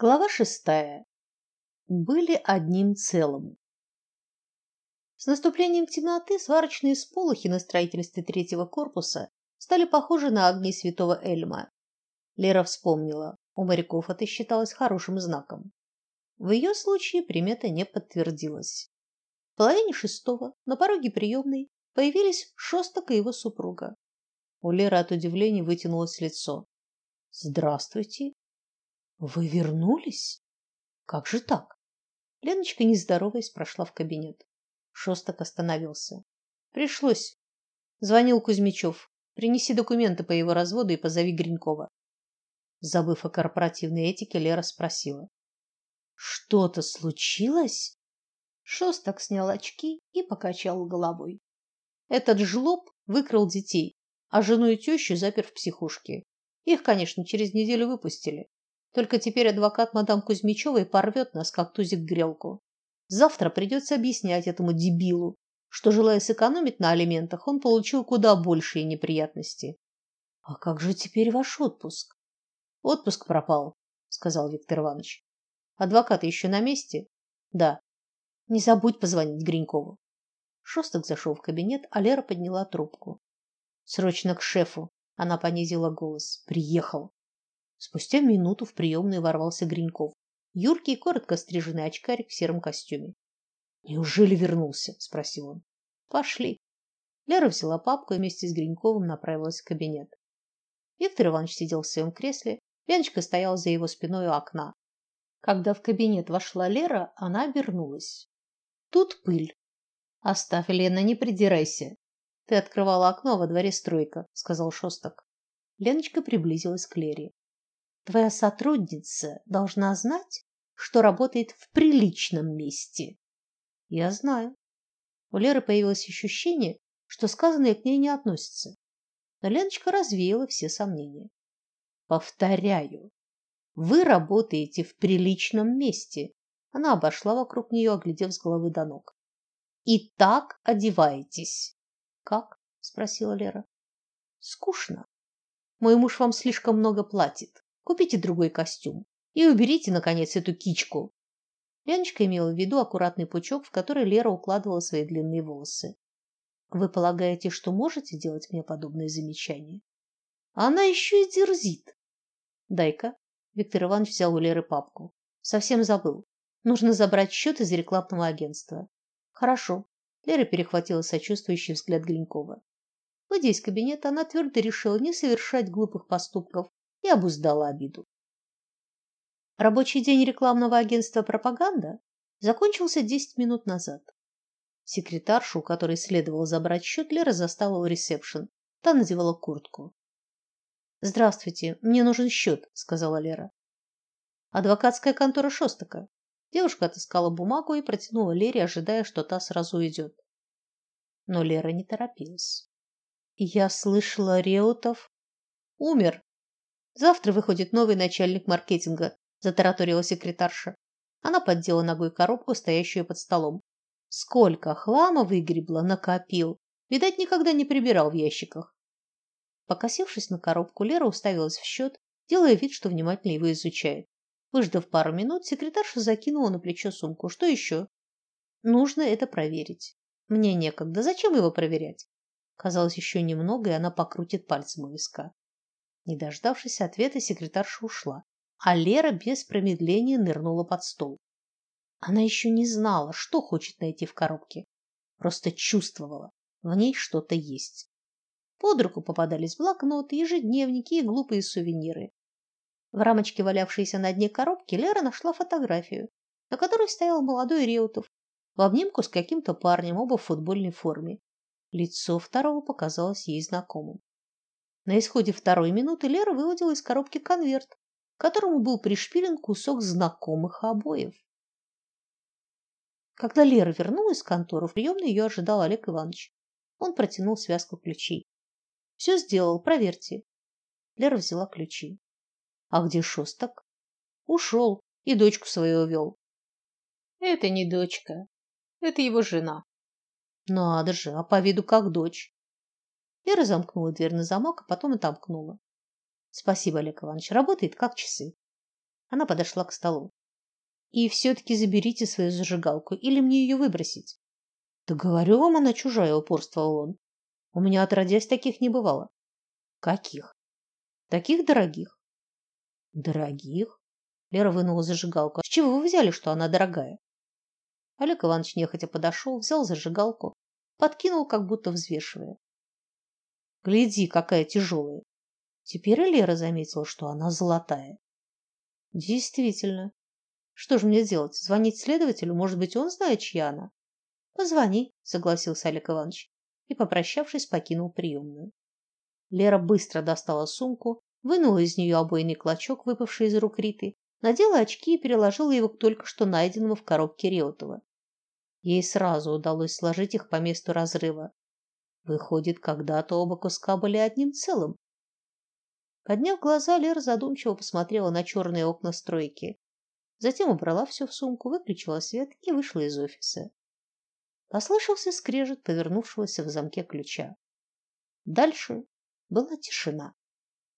Глава шестая. Были одним целым. С наступлением темноты сварочные сполохи на строительстве третьего корпуса стали похожи на огни святого Эльма. Лера вспомнила, у моряков это считалось хорошим знаком. В ее случае примета не подтвердилась. В половине шестого на пороге приемной появились Шостак и его супруга. У Леры от удивления вытянулось лицо. Здравствуйте, вы вернулись? Как же так? Леночка, не здороваясь, прошла в кабинет. Шостак остановился. Пришлось. Звонил Кузьмичев. Принеси документы по его разводу и позови Гринькова. Забыв о корпоративной этике, Лера спросила: "Что-то случилось?" Шостак снял очки и покачал головой. Этот жлоб выкрал детей, а жену и тещу запер в психушке. Их, конечно, через неделю выпустили. Только теперь адвокат мадам Кузьмичевой порвет нас, как тузик грелку. Завтра придется объяснять этому дебилу, что, желая сэкономить на алиментах, он получил куда большие неприятности. А как же теперь ваш отпуск? Отпуск пропал, сказал Виктор Иванович. Адвокат еще на месте? Да. Не забудь позвонить Гринькову. Шостак зашел в кабинет, а Лера подняла трубку. Срочно к шефу. Она понизила голос. Приехал. Спустя минуту в приемную ворвался Гриньков. Юркий, коротко стриженный очкарик в сером костюме. Неужели вернулся? спросил он. Пошли. Лера взяла папку и вместе с Гриньковым направилась в кабинет. Виктор Иванович сидел в своем кресле, Леночка стояла за его спиной у окна. Когда в кабинет вошла Лера, она обернулась. Тут пыль. Оставь, Лена, не придирайся. Ты открывала окно, во дворе стройка, сказал Шостак. Леночка приблизилась к Лере. Твоя сотрудница должна знать, что работает в приличном месте. Я знаю. У Леры появилось ощущение, что сказанное к ней не относится. Но Леночка развеяла все сомнения. Повторяю, вы работаете в приличном месте. Она обошла вокруг нее, оглядев с головы до ног. И так одеваетесь. Как? спросила Лера. Скучно. Мой муж вам слишком много платит. Купите другой костюм и уберите наконец эту кичку. Леночка имела в виду аккуратный пучок, в который Лера укладывала свои длинные волосы. Вы полагаете, что можете делать мне подобные замечания? Она еще и дерзит. Дай-ка. Виктор Иванович взял у Леры папку. Совсем забыл. Нужно забрать счет из рекламного агентства. Хорошо. Лера перехватила сочувствующий взгляд Гринькова. Выйдя из кабинета, она твердо решила не совершать глупых поступков и обуздала обиду. Рабочий день рекламного агентства Пропаганда закончился 10 минут назад. Секретаршу, которой следовало забрать счет, Лера застала у ресепшн. Та надевала куртку. Здравствуйте, мне нужен счет», — сказала Лера. Адвокатская контора Шостака. Девушка отыскала бумагу и протянула Лере, ожидая, что та сразу уйдет. Но Лера не торопилась. Я слышала, Реутов умер, Завтра выходит новый начальник маркетинга, затараторила секретарша. Она поддела ногой коробку, стоящую под столом. Сколько хлама выгребла, накопил. Видать, никогда не прибирал в ящиках. Покосившись на коробку, Лера уставилась в счет, делая вид, что внимательно его изучает. Выждав пару минут, секретарша закинула на плечо сумку. Что еще? Нужно это проверить. Мне некогда. Зачем его проверять? Казалось, еще немного, и она покрутит пальцем у виска. Не дождавшись ответа, секретарша ушла, а Лера без промедления нырнула под стол. Она еще не знала, что хочет найти в коробке, просто чувствовала, в ней что-то есть. Под руку попадались блокноты, ежедневники и глупые сувениры. В рамочке, валявшейся на дне коробки, Лера нашла фотографию, на которой стоял молодой Реутов в обнимку с каким-то парнем, оба в футбольной форме. Лицо второго показалось ей знакомым. На исходе второй минуты Лера выудила из коробки конверт, к которому был пришпилен кусок знакомых обоев. Когда Лера вернулась в контору, в приемной ее ожидал Олег Иванович. Он протянул связку ключей. «Все сделал, проверьте. Лера взяла ключи. А где Шостак? Ушел и дочку свою увел. Это не дочка, это его жена. Надо же, а по виду как дочь. Вера замкнула дверь на замок, а потом и отомкнула. Спасибо, Олег Иванович, работает как часы. Она подошла к столу. И все таки заберите свою зажигалку или мне ее выбросить. Да говорю вам, она чужая, упорствовал он. У меня отродясь таких не бывало. Каких? Таких дорогих. Дорогих? Лера вынула зажигалку. С чего вы взяли, что она дорогая? Олег Иванович нехотя подошел, взял зажигалку, подкинул, как будто взвешивая. Гляди, какая тяжелая. Теперь и Лера заметила, что она золотая. Действительно. Что же мне делать? Звонить следователю? Может быть, он знает, чья она? Позвони, согласился Олег Иванович и, попрощавшись, покинул приемную. Лера быстро достала сумку, вынула из нее обойный клочок, выпавший из рук Риты, надела очки и переложила его к только что найденному в коробке Реутова. Ей сразу удалось сложить их по месту разрыва. Выходит, когда-то оба куска были одним целым. Подняв глаза, Лера задумчиво посмотрела на черные окна стройки. Затем убрала все в сумку, выключила свет и вышла из офиса. Послышался скрежет повернувшегося в замке ключа. Дальше была тишина.